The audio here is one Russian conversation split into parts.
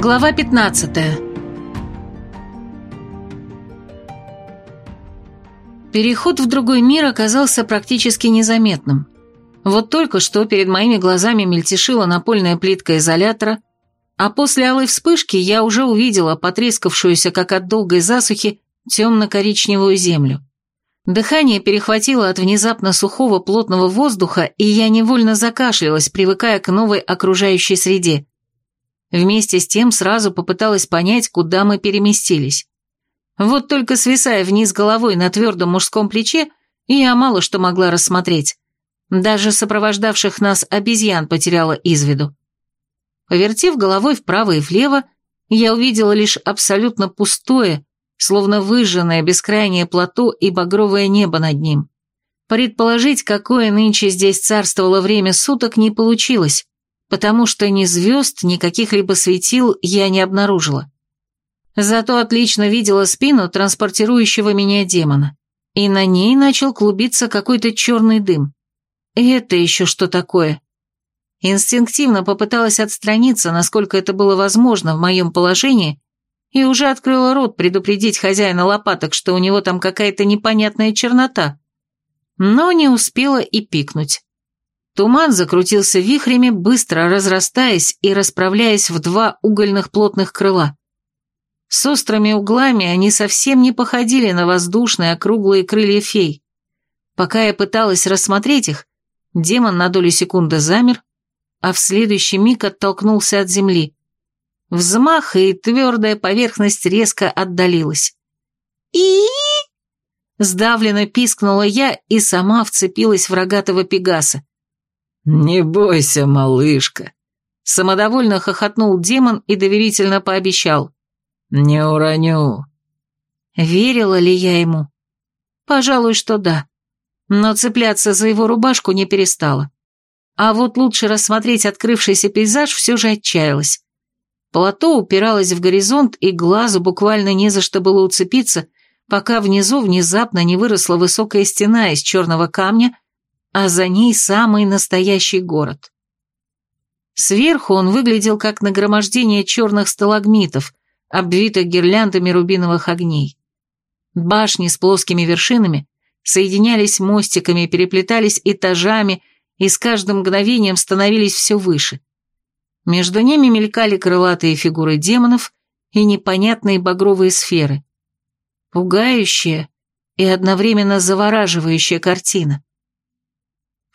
Глава 15 Переход в другой мир оказался практически незаметным. Вот только что перед моими глазами мельтешила напольная плитка изолятора, а после алой вспышки я уже увидела потрескавшуюся, как от долгой засухи, темно-коричневую землю. Дыхание перехватило от внезапно сухого плотного воздуха, и я невольно закашлялась, привыкая к новой окружающей среде. Вместе с тем сразу попыталась понять, куда мы переместились. Вот только свисая вниз головой на твердом мужском плече, я мало что могла рассмотреть. Даже сопровождавших нас обезьян потеряла из виду. Повертев головой вправо и влево, я увидела лишь абсолютно пустое, словно выжженное бескрайнее плато и багровое небо над ним. Предположить, какое нынче здесь царствовало время суток, не получилось, потому что ни звезд, ни каких-либо светил я не обнаружила. Зато отлично видела спину транспортирующего меня демона, и на ней начал клубиться какой-то черный дым. Это еще что такое? Инстинктивно попыталась отстраниться, насколько это было возможно в моем положении, и уже открыла рот предупредить хозяина лопаток, что у него там какая-то непонятная чернота, но не успела и пикнуть. Туман закрутился вихрями, быстро разрастаясь и расправляясь в два угольных плотных крыла. С острыми углами они совсем не походили на воздушные округлые крылья фей. Пока я пыталась рассмотреть их, демон на долю секунды замер, а в следующий миг оттолкнулся от земли. Взмах, и твердая поверхность резко отдалилась. и Сдавленно пискнула я и сама вцепилась в рогатого пегаса. «Не бойся, малышка», — самодовольно хохотнул демон и доверительно пообещал. «Не уроню». Верила ли я ему? Пожалуй, что да. Но цепляться за его рубашку не перестала. А вот лучше рассмотреть открывшийся пейзаж все же отчаялась. Плато упиралось в горизонт, и глазу буквально не за что было уцепиться, пока внизу внезапно не выросла высокая стена из черного камня, а за ней самый настоящий город. Сверху он выглядел как нагромождение черных сталагмитов, обвитых гирляндами рубиновых огней. Башни с плоскими вершинами соединялись мостиками, переплетались этажами и с каждым мгновением становились все выше. Между ними мелькали крылатые фигуры демонов и непонятные багровые сферы. Пугающая и одновременно завораживающая картина.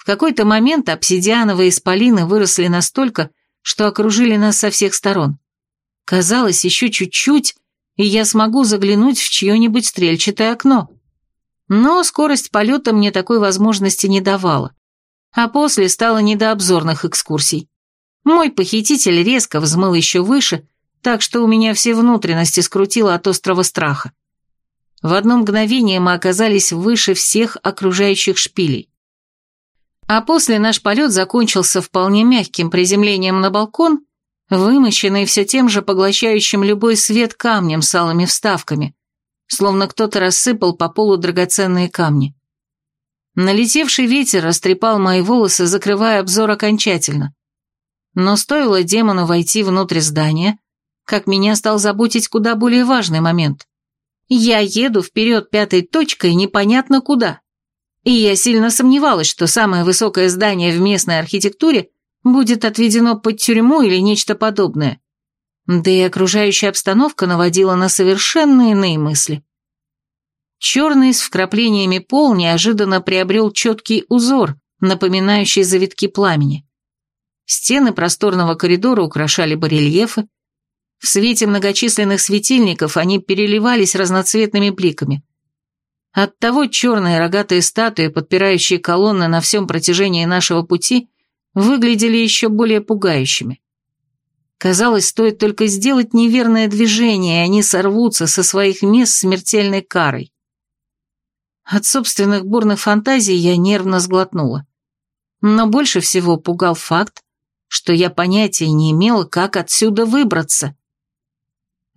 В какой-то момент обсидиановые исполины выросли настолько, что окружили нас со всех сторон. Казалось, еще чуть-чуть, и я смогу заглянуть в чье-нибудь стрельчатое окно. Но скорость полета мне такой возможности не давала. А после стало не до обзорных экскурсий. Мой похититель резко взмыл еще выше, так что у меня все внутренности скрутило от острого страха. В одно мгновение мы оказались выше всех окружающих шпилей. А после наш полет закончился вполне мягким приземлением на балкон, вымощенный все тем же поглощающим любой свет камнем с алыми вставками, словно кто-то рассыпал по полу драгоценные камни. Налетевший ветер растрепал мои волосы, закрывая обзор окончательно. Но стоило демону войти внутрь здания, как меня стал заботить куда более важный момент. Я еду вперед пятой точкой непонятно куда и я сильно сомневалась, что самое высокое здание в местной архитектуре будет отведено под тюрьму или нечто подобное. Да и окружающая обстановка наводила на совершенно иные мысли. Черный с вкраплениями пол неожиданно приобрел четкий узор, напоминающий завитки пламени. Стены просторного коридора украшали барельефы. В свете многочисленных светильников они переливались разноцветными бликами – Оттого черные рогатые статуи, подпирающие колонны на всем протяжении нашего пути, выглядели еще более пугающими. Казалось, стоит только сделать неверное движение, и они сорвутся со своих мест смертельной карой. От собственных бурных фантазий я нервно сглотнула. Но больше всего пугал факт, что я понятия не имела, как отсюда выбраться.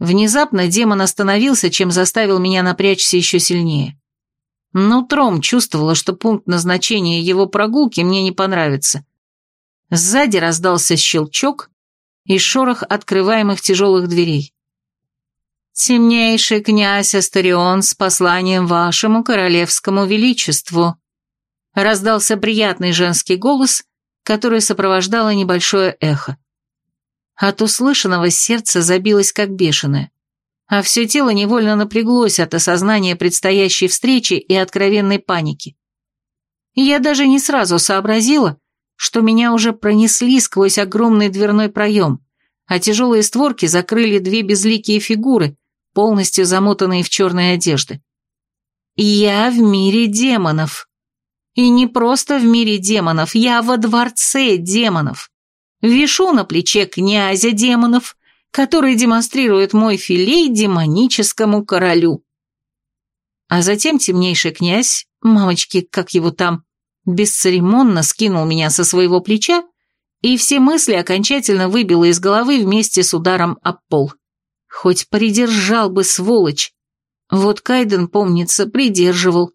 Внезапно демон остановился, чем заставил меня напрячься еще сильнее. Нутром чувствовала, что пункт назначения его прогулки мне не понравится. Сзади раздался щелчок, и шорох открываемых тяжелых дверей. «Темнейший князь Астарион с посланием вашему королевскому величеству», раздался приятный женский голос, который сопровождало небольшое эхо. От услышанного сердце забилось как бешеное, а все тело невольно напряглось от осознания предстоящей встречи и откровенной паники. Я даже не сразу сообразила, что меня уже пронесли сквозь огромный дверной проем, а тяжелые створки закрыли две безликие фигуры, полностью замотанные в черные одежды. Я в мире демонов. И не просто в мире демонов, я во дворце демонов. Вишу на плече князя демонов, который демонстрирует мой филей демоническому королю. А затем темнейший князь, мамочки, как его там, бесцеремонно скинул меня со своего плеча, и все мысли окончательно выбило из головы вместе с ударом об пол. Хоть придержал бы, сволочь. Вот Кайден, помнится, придерживал.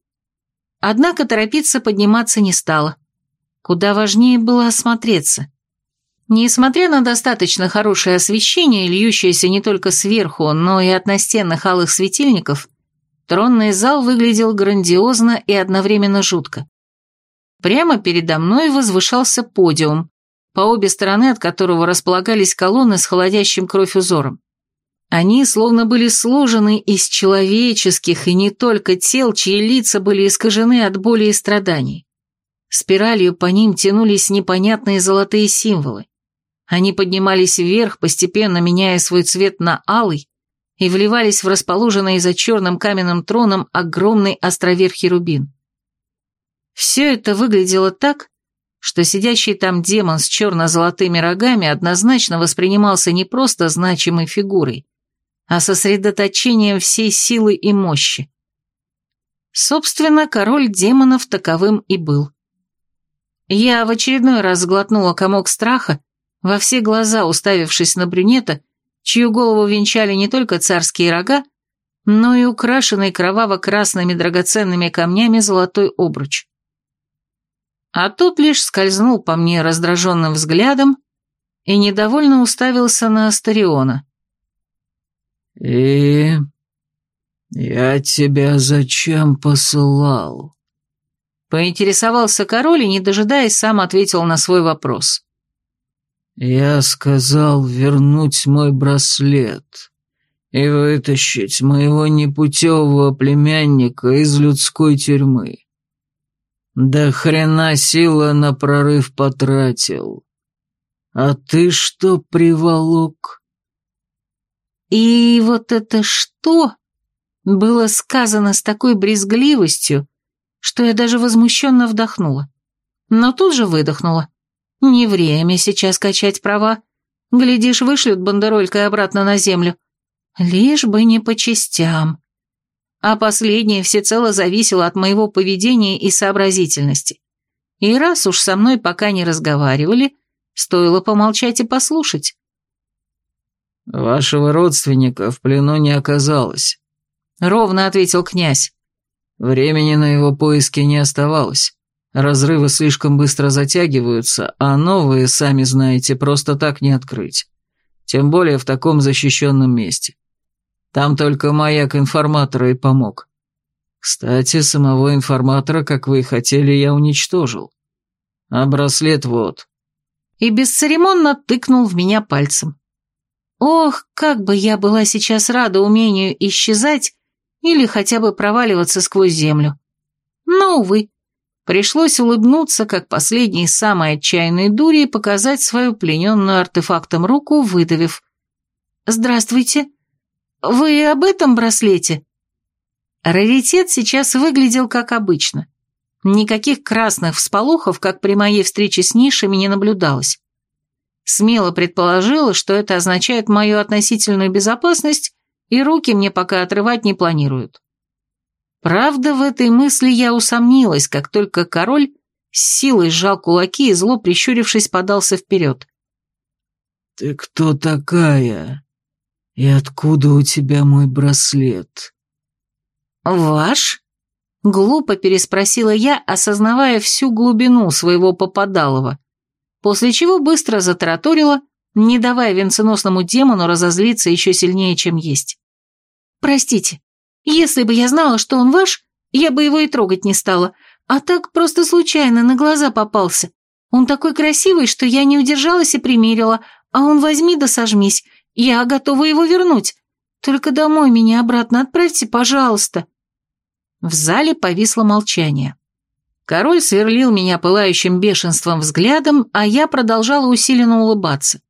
Однако торопиться подниматься не стало. Куда важнее было осмотреться. Несмотря на достаточно хорошее освещение, льющееся не только сверху, но и от настенных алых светильников, тронный зал выглядел грандиозно и одновременно жутко. Прямо передо мной возвышался подиум, по обе стороны от которого располагались колонны с холодящим кровь узором. Они словно были сложены из человеческих и не только тел, чьи лица были искажены от боли и страданий. Спиралью по ним тянулись непонятные золотые символы. Они поднимались вверх, постепенно меняя свой цвет на алый, и вливались в расположенный за черным каменным троном огромный островерхий рубин. Все это выглядело так, что сидящий там демон с черно-золотыми рогами однозначно воспринимался не просто значимой фигурой, а сосредоточением всей силы и мощи. Собственно, король демонов таковым и был. Я в очередной раз сглотнула комок страха, во все глаза уставившись на брюнета, чью голову венчали не только царские рога, но и украшенный кроваво-красными драгоценными камнями золотой обруч а тот лишь скользнул по мне раздраженным взглядом и недовольно уставился на Астариона. «И... я тебя зачем посылал?» Поинтересовался король и, не дожидаясь, сам ответил на свой вопрос. «Я сказал вернуть мой браслет и вытащить моего непутевого племянника из людской тюрьмы. Да хрена сила на прорыв потратил. А ты что приволок? И вот это что было сказано с такой брезгливостью, что я даже возмущенно вдохнула. Но тут же выдохнула. Не время сейчас качать права. Глядишь, вышлют бандеролькой обратно на землю. Лишь бы не по частям а последнее всецело зависело от моего поведения и сообразительности. И раз уж со мной пока не разговаривали, стоило помолчать и послушать. «Вашего родственника в плену не оказалось», — ровно ответил князь. «Времени на его поиски не оставалось. Разрывы слишком быстро затягиваются, а новые, сами знаете, просто так не открыть. Тем более в таком защищенном месте. Там только маяк информатора и помог. Кстати, самого информатора, как вы и хотели, я уничтожил. А браслет вот». И бесцеремонно тыкнул в меня пальцем. Ох, как бы я была сейчас рада умению исчезать или хотя бы проваливаться сквозь землю. Но, увы, пришлось улыбнуться, как последней самой отчаянной дури и показать свою плененную артефактом руку, выдавив. «Здравствуйте, «Вы об этом браслете?» Раритет сейчас выглядел как обычно. Никаких красных всполохов, как при моей встрече с нишами, не наблюдалось. Смело предположила, что это означает мою относительную безопасность, и руки мне пока отрывать не планируют. Правда, в этой мысли я усомнилась, как только король с силой сжал кулаки и зло прищурившись подался вперед. «Ты кто такая?» «И откуда у тебя мой браслет?» «Ваш?» — глупо переспросила я, осознавая всю глубину своего попадалова, после чего быстро затараторила, не давая венценосному демону разозлиться еще сильнее, чем есть. «Простите, если бы я знала, что он ваш, я бы его и трогать не стала, а так просто случайно на глаза попался. Он такой красивый, что я не удержалась и примерила, а он возьми да сожмись, я готова его вернуть. Только домой меня обратно отправьте, пожалуйста». В зале повисло молчание. Король сверлил меня пылающим бешенством взглядом, а я продолжала усиленно улыбаться,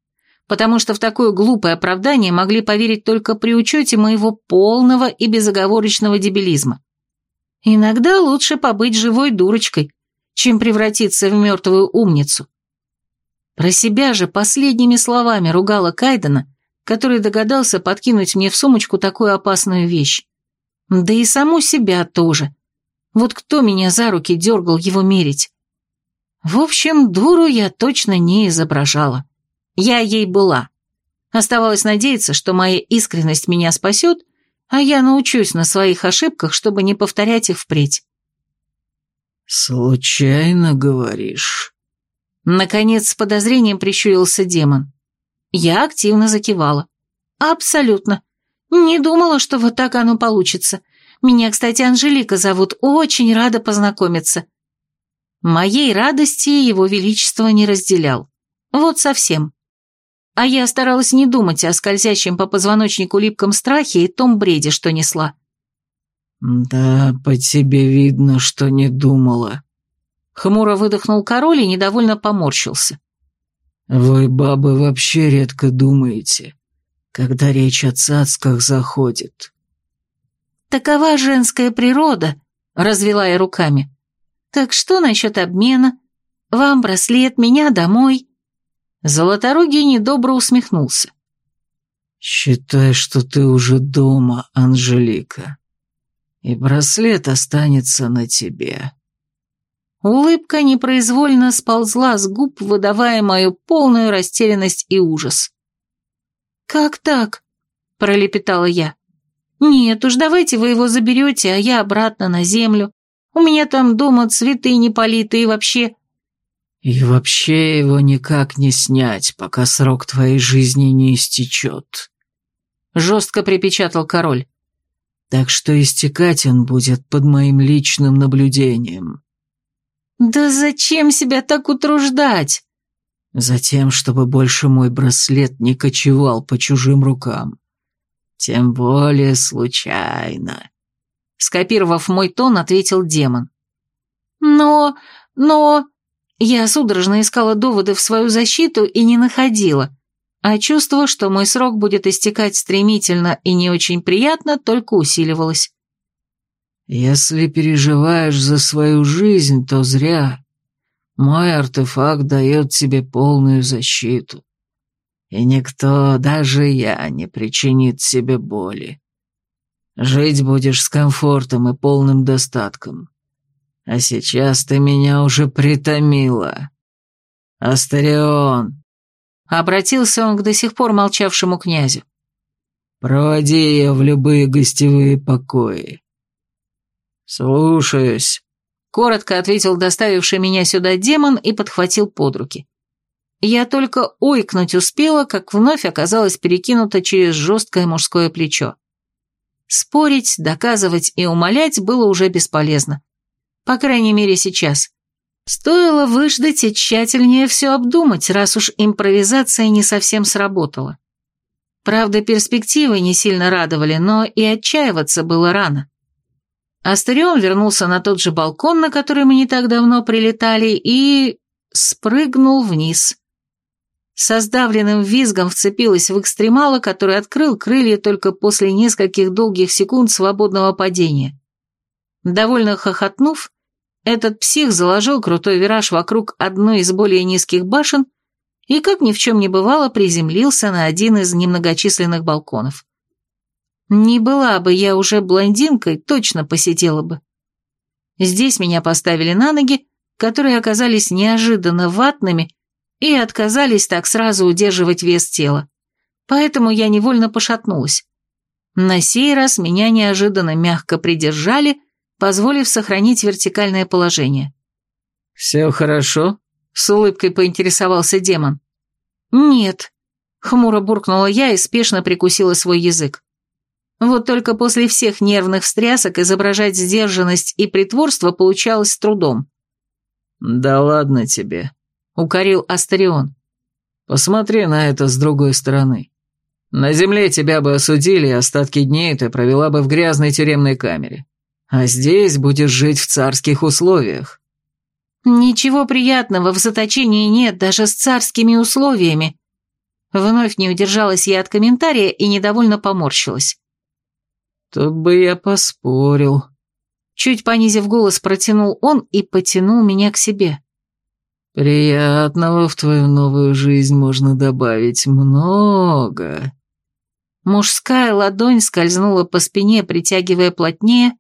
потому что в такое глупое оправдание могли поверить только при учете моего полного и безоговорочного дебилизма. Иногда лучше побыть живой дурочкой, чем превратиться в мертвую умницу. Про себя же последними словами ругала Кайдена, который догадался подкинуть мне в сумочку такую опасную вещь. Да и саму себя тоже. Вот кто меня за руки дергал его мерить? В общем, дуру я точно не изображала. Я ей была. Оставалось надеяться, что моя искренность меня спасет, а я научусь на своих ошибках, чтобы не повторять их впредь. «Случайно говоришь?» Наконец с подозрением прищурился демон. Я активно закивала. «Абсолютно. Не думала, что вот так оно получится. Меня, кстати, Анжелика зовут, очень рада познакомиться». Моей радости его величество не разделял. Вот совсем. А я старалась не думать о скользящем по позвоночнику липком страхе и том бреде, что несла. «Да, по тебе видно, что не думала». Хмуро выдохнул король и недовольно поморщился. «Вы, бабы, вообще редко думаете, когда речь о цацках заходит». «Такова женская природа», — развела я руками. «Так что насчет обмена? Вам браслет, меня домой». Золоторогий недобро усмехнулся. «Считай, что ты уже дома, Анжелика, и браслет останется на тебе». Улыбка непроизвольно сползла с губ, выдавая мою полную растерянность и ужас. «Как так?» – пролепетала я. «Нет уж, давайте вы его заберете, а я обратно на землю. У меня там дома цветы не политые и вообще...» «И вообще его никак не снять, пока срок твоей жизни не истечет», — жестко припечатал король. «Так что истекать он будет под моим личным наблюдением». «Да зачем себя так утруждать?» «Затем, чтобы больше мой браслет не кочевал по чужим рукам. Тем более случайно». Скопировав мой тон, ответил демон. «Но... но...» Я судорожно искала доводы в свою защиту и не находила, а чувство, что мой срок будет истекать стремительно и не очень приятно, только усиливалось. «Если переживаешь за свою жизнь, то зря. Мой артефакт дает тебе полную защиту. И никто, даже я, не причинит себе боли. Жить будешь с комфортом и полным достатком. А сейчас ты меня уже притомила. Астарион!» Обратился он к до сих пор молчавшему князю. «Проводи ее в любые гостевые покои». «Слушаюсь», — коротко ответил доставивший меня сюда демон и подхватил под руки. Я только ойкнуть успела, как вновь оказалась перекинута через жесткое мужское плечо. Спорить, доказывать и умолять было уже бесполезно. По крайней мере, сейчас. Стоило выждать и тщательнее все обдумать, раз уж импровизация не совсем сработала. Правда, перспективы не сильно радовали, но и отчаиваться было рано. Астарион вернулся на тот же балкон, на который мы не так давно прилетали, и... спрыгнул вниз. Со сдавленным визгом вцепилась в экстремала, который открыл крылья только после нескольких долгих секунд свободного падения. Довольно хохотнув, этот псих заложил крутой вираж вокруг одной из более низких башен и, как ни в чем не бывало, приземлился на один из немногочисленных балконов. Не была бы я уже блондинкой, точно посидела бы. Здесь меня поставили на ноги, которые оказались неожиданно ватными и отказались так сразу удерживать вес тела. Поэтому я невольно пошатнулась. На сей раз меня неожиданно мягко придержали позволив сохранить вертикальное положение. «Все хорошо?» — с улыбкой поинтересовался демон. «Нет», Хмуро буркнула я и спешно прикусила свой язык. Вот только после всех нервных встрясок изображать сдержанность и притворство получалось с трудом. «Да ладно тебе», — укорил Астерион. «Посмотри на это с другой стороны. На земле тебя бы осудили, и остатки дней ты провела бы в грязной тюремной камере. А здесь будешь жить в царских условиях». «Ничего приятного в заточении нет, даже с царскими условиями». Вновь не удержалась я от комментария и недовольно поморщилась. «Тут бы я поспорил». Чуть понизив голос, протянул он и потянул меня к себе. «Приятного в твою новую жизнь можно добавить много». Мужская ладонь скользнула по спине, притягивая плотнее,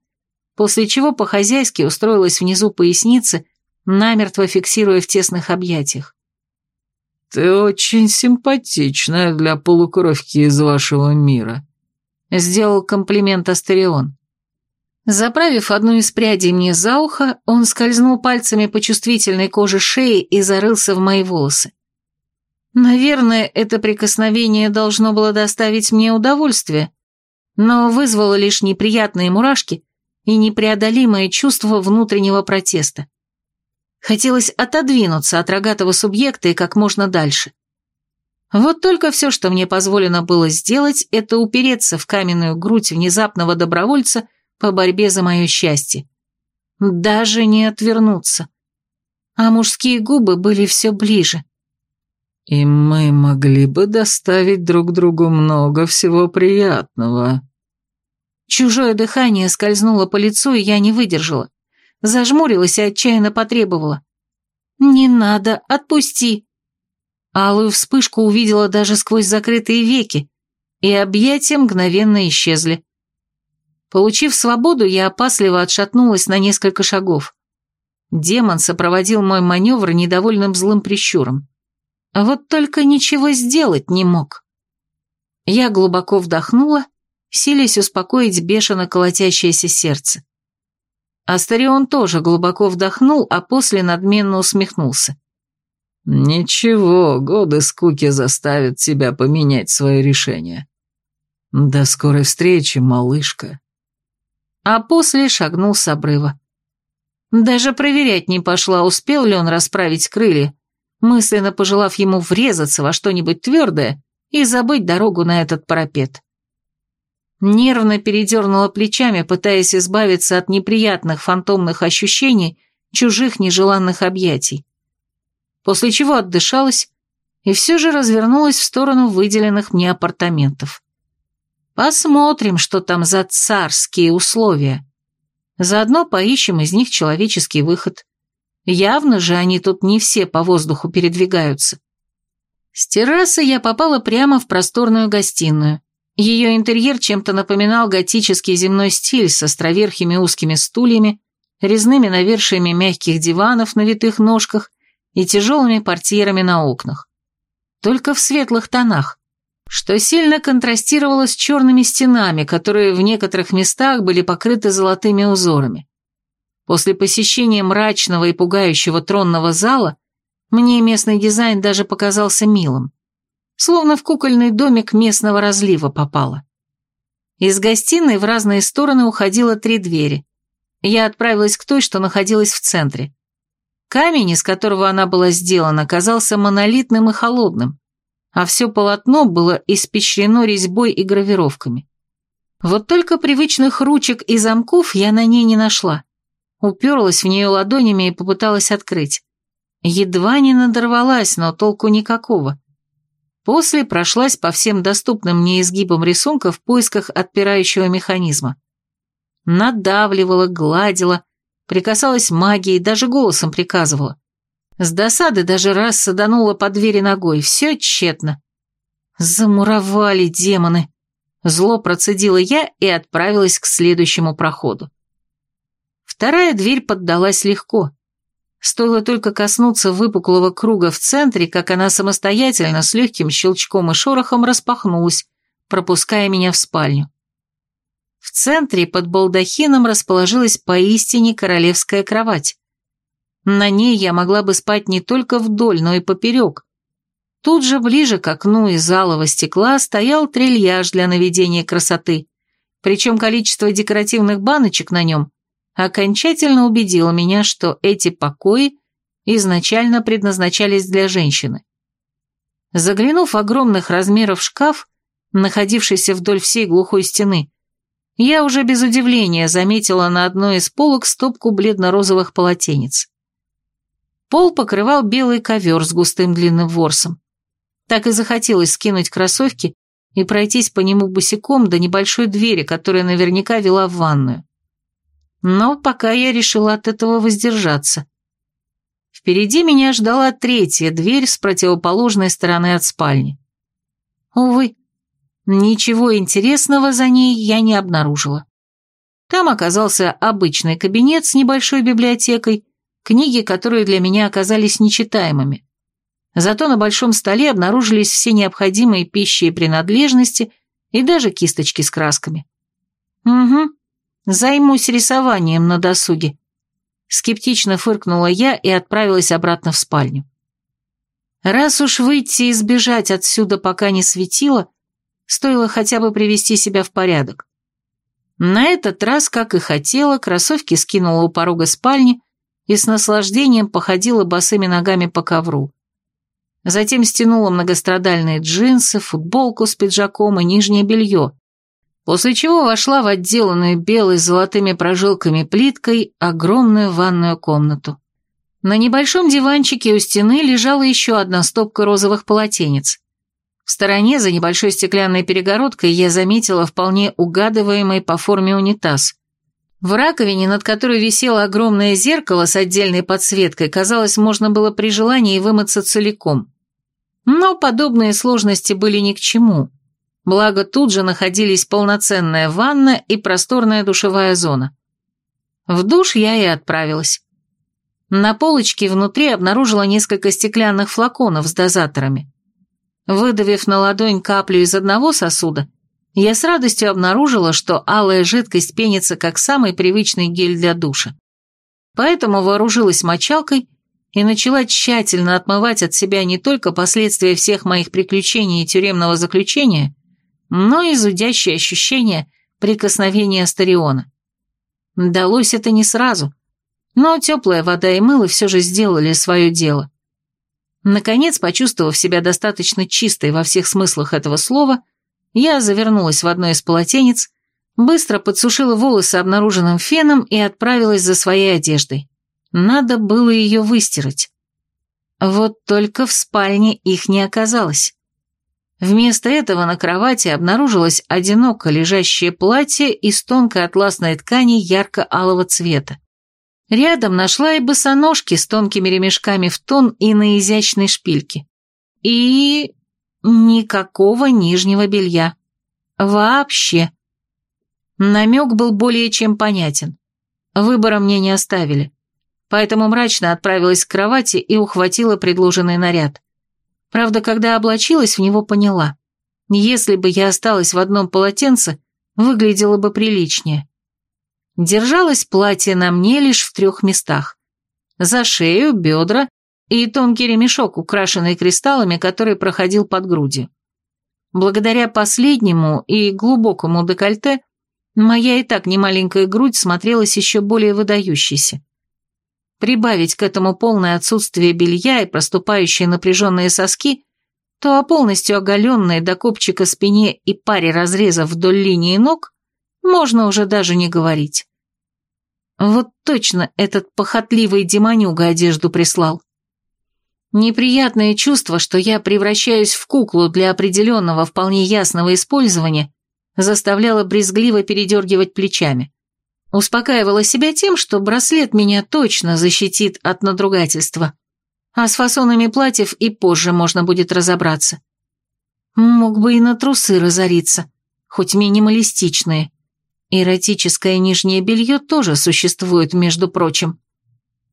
после чего по-хозяйски устроилась внизу поясницы, намертво фиксируя в тесных объятиях. «Ты очень симпатичная для полукровки из вашего мира», — сделал комплимент Астерион. Заправив одну из прядей мне за ухо, он скользнул пальцами по чувствительной коже шеи и зарылся в мои волосы. Наверное, это прикосновение должно было доставить мне удовольствие, но вызвало лишь неприятные мурашки и непреодолимое чувство внутреннего протеста. Хотелось отодвинуться от рогатого субъекта и как можно дальше. Вот только все, что мне позволено было сделать, это упереться в каменную грудь внезапного добровольца по борьбе за мое счастье. Даже не отвернуться. А мужские губы были все ближе. «И мы могли бы доставить друг другу много всего приятного», Чужое дыхание скользнуло по лицу, и я не выдержала. Зажмурилась и отчаянно потребовала. «Не надо, отпусти!» Алую вспышку увидела даже сквозь закрытые веки, и объятия мгновенно исчезли. Получив свободу, я опасливо отшатнулась на несколько шагов. Демон сопроводил мой маневр недовольным злым прищуром. Вот только ничего сделать не мог. Я глубоко вдохнула силясь успокоить бешено колотящееся сердце. Астарион тоже глубоко вдохнул, а после надменно усмехнулся. «Ничего, годы скуки заставят тебя поменять свое решение. До скорой встречи, малышка». А после шагнул с обрыва. Даже проверять не пошла, успел ли он расправить крылья, мысленно пожелав ему врезаться во что-нибудь твердое и забыть дорогу на этот парапет. Нервно передернула плечами, пытаясь избавиться от неприятных фантомных ощущений чужих нежеланных объятий. После чего отдышалась и все же развернулась в сторону выделенных мне апартаментов. Посмотрим, что там за царские условия. Заодно поищем из них человеческий выход. Явно же они тут не все по воздуху передвигаются. С террасы я попала прямо в просторную гостиную, ее интерьер чем-то напоминал готический земной стиль с островерхими узкими стульями, резными навершиями мягких диванов на витых ножках и тяжелыми портьерами на окнах. Только в светлых тонах, что сильно контрастировало с черными стенами, которые в некоторых местах были покрыты золотыми узорами. После посещения мрачного и пугающего тронного зала мне местный дизайн даже показался милым словно в кукольный домик местного разлива попала. Из гостиной в разные стороны уходило три двери. Я отправилась к той, что находилась в центре. Камень, из которого она была сделана, казался монолитным и холодным, а все полотно было испещрено резьбой и гравировками. Вот только привычных ручек и замков я на ней не нашла. Уперлась в нее ладонями и попыталась открыть. Едва не надорвалась, но толку никакого. После прошлась по всем доступным мне изгибам рисунка в поисках отпирающего механизма. Надавливала, гладила, прикасалась магией, даже голосом приказывала. С досады даже раз саданула по двери ногой, все тщетно. Замуровали демоны. Зло процедила я и отправилась к следующему проходу. Вторая дверь поддалась легко. Стоило только коснуться выпуклого круга в центре, как она самостоятельно с легким щелчком и шорохом распахнулась, пропуская меня в спальню. В центре под балдахином расположилась поистине королевская кровать. На ней я могла бы спать не только вдоль, но и поперек. Тут же ближе к окну из алого стекла стоял трильяж для наведения красоты, причем количество декоративных баночек на нем окончательно убедило меня, что эти покои изначально предназначались для женщины. Заглянув в огромных размеров шкаф, находившийся вдоль всей глухой стены, я уже без удивления заметила на одной из полок стопку бледно-розовых полотенец. Пол покрывал белый ковер с густым длинным ворсом. Так и захотелось скинуть кроссовки и пройтись по нему босиком до небольшой двери, которая наверняка вела в ванную. Но пока я решила от этого воздержаться. Впереди меня ждала третья дверь с противоположной стороны от спальни. Увы, Ничего интересного за ней я не обнаружила. Там оказался обычный кабинет с небольшой библиотекой, книги, которые для меня оказались нечитаемыми. Зато на большом столе обнаружились все необходимые пищи и принадлежности и даже кисточки с красками. Угу, займусь рисованием на досуге. Скептично фыркнула я и отправилась обратно в спальню. Раз уж выйти и сбежать отсюда пока не светило, Стоило хотя бы привести себя в порядок. На этот раз, как и хотела, кроссовки скинула у порога спальни и с наслаждением походила босыми ногами по ковру. Затем стянула многострадальные джинсы, футболку с пиджаком и нижнее белье, после чего вошла в отделанную белой золотыми прожилками плиткой огромную ванную комнату. На небольшом диванчике у стены лежала еще одна стопка розовых полотенец. В стороне, за небольшой стеклянной перегородкой, я заметила вполне угадываемый по форме унитаз. В раковине, над которой висело огромное зеркало с отдельной подсветкой, казалось, можно было при желании вымыться целиком. Но подобные сложности были ни к чему. Благо, тут же находились полноценная ванна и просторная душевая зона. В душ я и отправилась. На полочке внутри обнаружила несколько стеклянных флаконов с дозаторами. Выдавив на ладонь каплю из одного сосуда, я с радостью обнаружила, что алая жидкость пенится как самый привычный гель для душа. Поэтому вооружилась мочалкой и начала тщательно отмывать от себя не только последствия всех моих приключений и тюремного заключения, но и зудящее ощущение прикосновения Астариона. Далось это не сразу, но теплая вода и мыло все же сделали свое дело. Наконец, почувствовав себя достаточно чистой во всех смыслах этого слова, я завернулась в одно из полотенец, быстро подсушила волосы обнаруженным феном и отправилась за своей одеждой. Надо было ее выстирать. Вот только в спальне их не оказалось. Вместо этого на кровати обнаружилось одиноко лежащее платье из тонкой атласной ткани ярко-алого цвета. Рядом нашла и босоножки с тонкими ремешками в тон и на изящной шпильке. И... никакого нижнего белья. Вообще. Намек был более чем понятен. Выбора мне не оставили. Поэтому мрачно отправилась к кровати и ухватила предложенный наряд. Правда, когда облачилась, в него поняла. Если бы я осталась в одном полотенце, выглядело бы приличнее. Держалось платье на мне лишь в трех местах. За шею, бедра и тонкий ремешок, украшенный кристаллами, который проходил под грудью. Благодаря последнему и глубокому декольте, моя и так немаленькая грудь смотрелась еще более выдающейся. Прибавить к этому полное отсутствие белья и проступающие напряженные соски, то о полностью оголенной до копчика спине и паре разрезов вдоль линии ног можно уже даже не говорить. Вот точно этот похотливый демонюга одежду прислал. Неприятное чувство, что я превращаюсь в куклу для определенного вполне ясного использования, заставляло брезгливо передергивать плечами. Успокаивала себя тем, что браслет меня точно защитит от надругательства, а с фасонами платьев и позже можно будет разобраться. Мог бы и на трусы разориться, хоть минималистичные. Эротическое нижнее белье тоже существует, между прочим.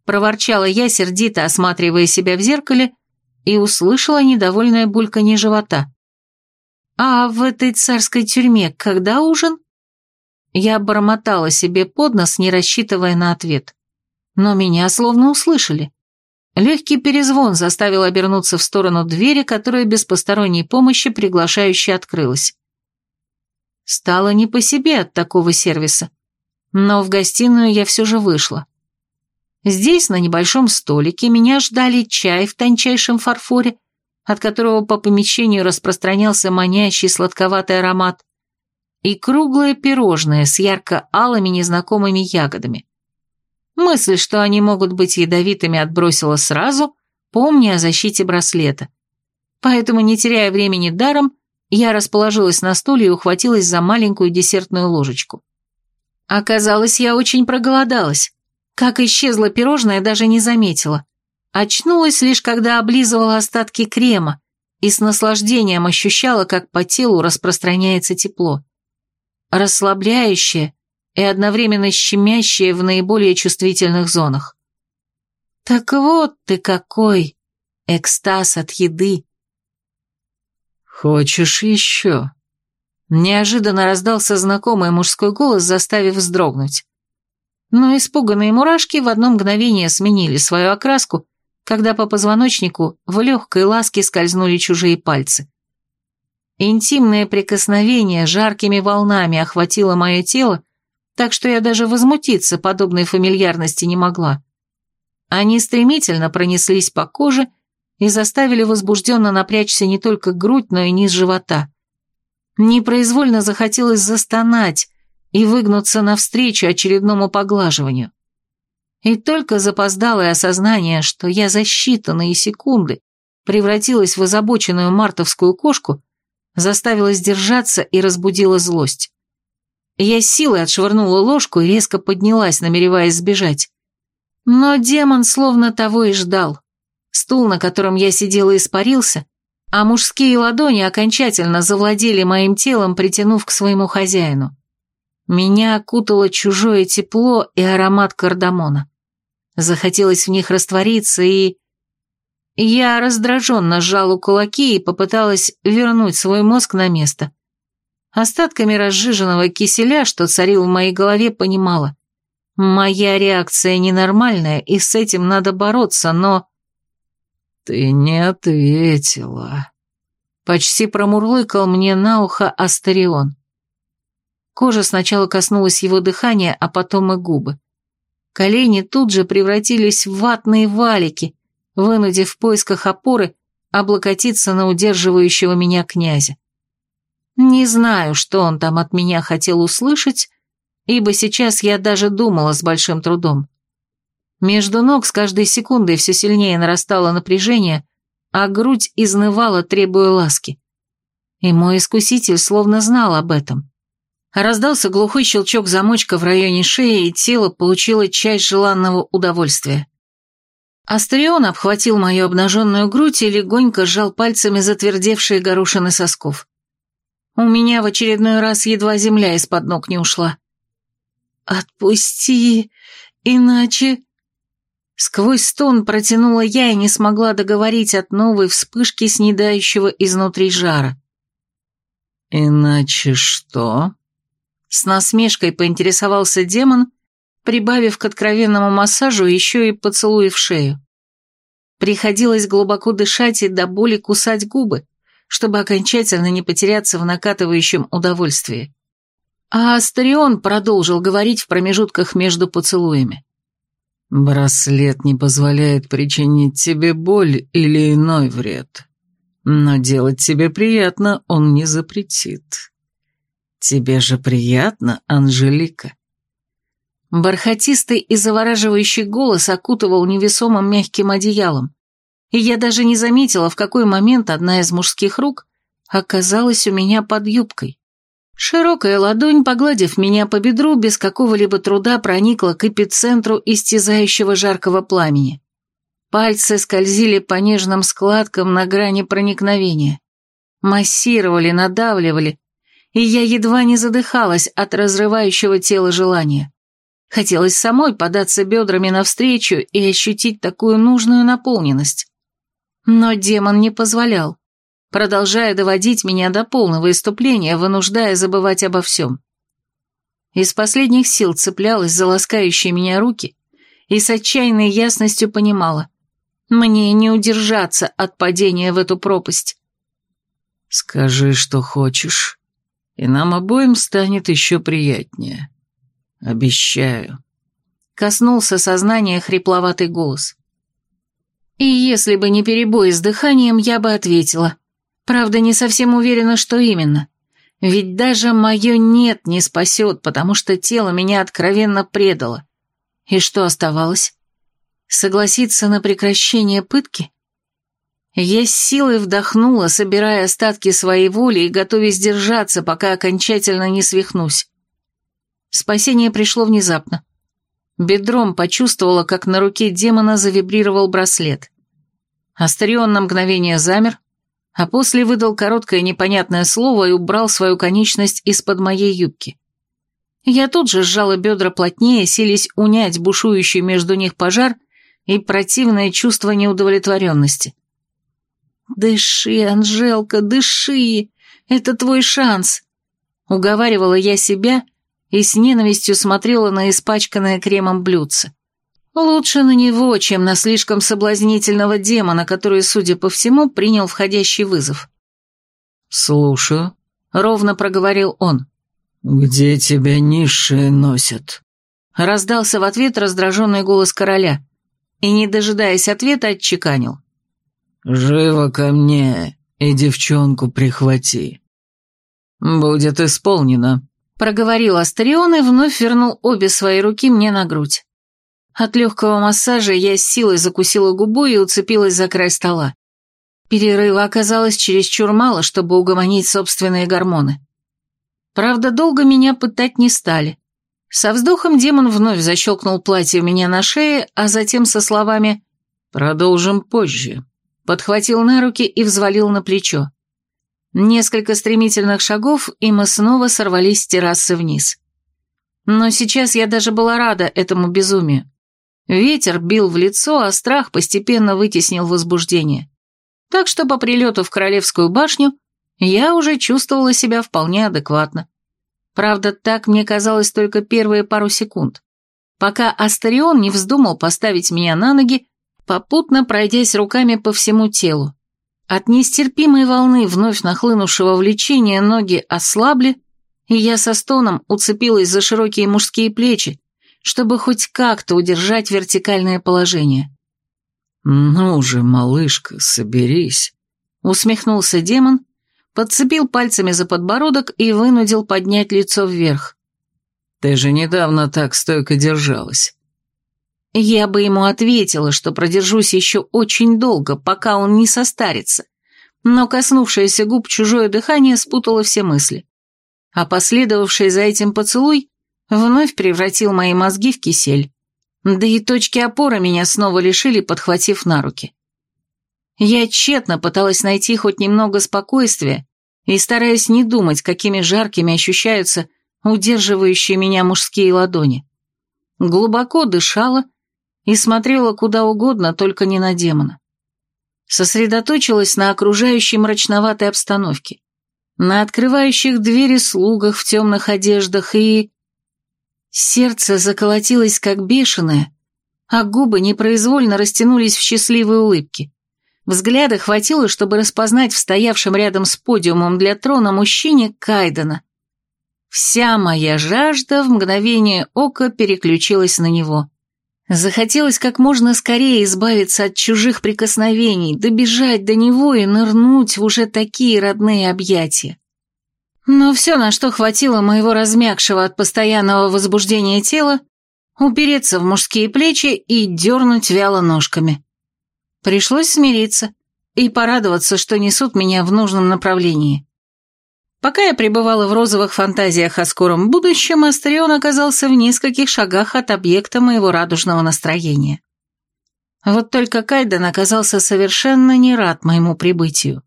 Проворчала я, сердито осматривая себя в зеркале, и услышала недовольное бульканье живота. «А в этой царской тюрьме когда ужин?» Я бормотала себе под нос, не рассчитывая на ответ. Но меня словно услышали. Легкий перезвон заставил обернуться в сторону двери, которая без посторонней помощи приглашающе открылась. Стало не по себе от такого сервиса, но в гостиную я все же вышла. Здесь, на небольшом столике, меня ждали чай в тончайшем фарфоре, от которого по помещению распространялся манящий сладковатый аромат, и круглое пирожное с ярко-алыми незнакомыми ягодами. Мысль, что они могут быть ядовитыми, отбросила сразу, помня о защите браслета. Поэтому, не теряя времени даром, я расположилась на стуле и ухватилась за маленькую десертную ложечку. Оказалось, я очень проголодалась. Как исчезло пирожное, даже не заметила. Очнулась лишь, когда облизывала остатки крема и с наслаждением ощущала, как по телу распространяется тепло. Расслабляющее и одновременно щемящее в наиболее чувствительных зонах. Так вот ты какой! Экстаз от еды! «Хочешь еще?» Неожиданно раздался знакомый мужской голос, заставив вздрогнуть. Но испуганные мурашки в одно мгновение сменили свою окраску, когда по позвоночнику в легкой ласке скользнули чужие пальцы. Интимное прикосновение жаркими волнами охватило мое тело, так что я даже возмутиться подобной фамильярности не могла. Они стремительно пронеслись по коже и заставили возбужденно напрячься не только грудь, но и низ живота. Непроизвольно захотелось застонать и выгнуться навстречу очередному поглаживанию. И только запоздалое осознание, что я за считанные секунды превратилась в озабоченную мартовскую кошку, заставило сдержаться и разбудило злость. Я силой отшвырнула ложку и резко поднялась, намереваясь сбежать. Но демон словно того и ждал. Стул, на котором я сидела, испарился, а мужские ладони окончательно завладели моим телом, притянув к своему хозяину. Меня окутало чужое тепло и аромат кардамона. Захотелось в них раствориться, и... Я раздраженно сжала кулаки и попыталась вернуть свой мозг на место. Остатками разжиженного киселя, что царил в моей голове, понимала. Моя реакция ненормальная, и с этим надо бороться, но... «Ты не ответила», — почти промурлыкал мне на ухо Астарион. Кожа сначала коснулась его дыхания, а потом и губы. Колени тут же превратились в ватные валики, вынудив в поисках опоры облокотиться на удерживающего меня князя. Не знаю, что он там от меня хотел услышать, ибо сейчас я даже думала с большим трудом. Между ног с каждой секундой все сильнее нарастало напряжение, а грудь изнывала, требуя ласки. И мой искуситель словно знал об этом. Раздался глухой щелчок замочка в районе шеи, и тело получило часть желанного удовольствия. Астрион обхватил мою обнаженную грудь и легонько сжал пальцами затвердевшие горошины сосков. У меня в очередной раз едва земля из-под ног не ушла. «Отпусти, иначе...» Сквозь стон протянула я и не смогла договорить от новой вспышки снедающего изнутри жара. «Иначе что?» С насмешкой поинтересовался демон, прибавив к откровенному массажу еще и поцелуй в шею. Приходилось глубоко дышать и до боли кусать губы, чтобы окончательно не потеряться в накатывающем удовольствии. А Астарион продолжил говорить в промежутках между поцелуями. Браслет не позволяет причинить тебе боль или иной вред. Но делать тебе приятно он не запретит. Тебе же приятно, Анжелика?» Бархатистый и завораживающий голос окутывал невесомым мягким одеялом, и я даже не заметила, в какой момент одна из мужских рук оказалась у меня под юбкой. Широкая ладонь, погладив меня по бедру, без какого-либо труда проникла к эпицентру истязающего жаркого пламени. Пальцы скользили по нежным складкам на грани проникновения. Массировали, надавливали, и я едва не задыхалась от разрывающего тела желания. Хотелось самой податься бедрами навстречу и ощутить такую нужную наполненность. Но демон не позволял продолжая доводить меня до полного иступления, вынуждая забывать обо всем. Из последних сил цеплялась за ласкающие меня руки и с отчаянной ясностью понимала. Мне не удержаться от падения в эту пропасть. Скажи, что хочешь, и нам обоим станет еще приятнее. Обещаю. Коснулся сознания хрипловатый голос. И если бы не перебой с дыханием, я бы ответила. Правда, не совсем уверена, что именно. Ведь даже мое «нет» не спасет, потому что тело меня откровенно предало. И что оставалось? Согласиться на прекращение пытки? Я с силой вдохнула, собирая остатки своей воли и готовясь держаться, пока окончательно не свихнусь. Спасение пришло внезапно. Бедром почувствовала, как на руке демона завибрировал браслет. Астарион на мгновение замер, а после выдал короткое непонятное слово и убрал свою конечность из-под моей юбки. Я тут же сжала бедра плотнее, сились унять бушующий между них пожар и противное чувство неудовлетворенности. «Дыши, Анжелка, дыши! Это твой шанс!» Уговаривала я себя и с ненавистью смотрела на испачканное кремом блюдце. Лучше на него, чем на слишком соблазнительного демона, который, судя по всему, принял входящий вызов. «Слушаю», — ровно проговорил он. «Где тебя низшие носят?» Раздался в ответ раздраженный голос короля и, не дожидаясь ответа, отчеканил. «Живо ко мне и девчонку прихвати». «Будет исполнено», — проговорил Астарион и вновь вернул обе свои руки мне на грудь. От легкого массажа я с силой закусила губу и уцепилась за край стола. Перерыва оказалось чересчур мало, чтобы угомонить собственные гормоны. Правда, долго меня пытать не стали. Со вздохом демон вновь защелкнул платье у меня на шее, а затем со словами «Продолжим позже», подхватил на руки и взвалил на плечо. Несколько стремительных шагов, и мы снова сорвались с террасы вниз. Но сейчас я даже была рада этому безумию. Ветер бил в лицо, а страх постепенно вытеснил возбуждение. Так что по прилету в Королевскую башню я уже чувствовала себя вполне адекватно. Правда, так мне казалось только первые пару секунд, пока Астарион не вздумал поставить меня на ноги, попутно пройдясь руками по всему телу. От нестерпимой волны вновь нахлынувшего влечения ноги ослабли, и я со стоном уцепилась за широкие мужские плечи, чтобы хоть как-то удержать вертикальное положение. «Ну же, малышка, соберись», — усмехнулся демон, подцепил пальцами за подбородок и вынудил поднять лицо вверх. «Ты же недавно так стойко держалась». Я бы ему ответила, что продержусь еще очень долго, пока он не состарится, но коснувшееся губ чужое дыхание спутало все мысли. А последовавший за этим поцелуй вновь превратил мои мозги в кисель. Да и точки опоры меня снова лишили, подхватив на руки. Я тщетно пыталась найти хоть немного спокойствия и стараясь не думать, какими жаркими ощущаются удерживающие меня мужские ладони. Глубоко дышала и смотрела куда угодно, только не на демона. Сосредоточилась на окружающей мрачноватой обстановке, на открывающих двери слугах в темных одеждах и... Сердце заколотилось как бешеное, а губы непроизвольно растянулись в счастливой улыбке. Взгляда хватило, чтобы распознать в стоявшем рядом с подиумом для трона мужчине Кайдена. Вся моя жажда в мгновение ока переключилась на него. Захотелось как можно скорее избавиться от чужих прикосновений, добежать до него и нырнуть в уже такие родные объятия. Но все, на что хватило моего размягшего от постоянного возбуждения тела, упереться в мужские плечи и дернуть вяло ножками. Пришлось смириться и порадоваться, что несут меня в нужном направлении. Пока я пребывала в розовых фантазиях о скором будущем, Астрион оказался в нескольких шагах от объекта моего радужного настроения. Вот только Кайден оказался совершенно не рад моему прибытию.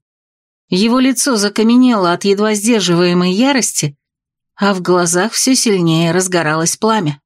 Его лицо закаменело от едва сдерживаемой ярости, а в глазах все сильнее разгоралось пламя.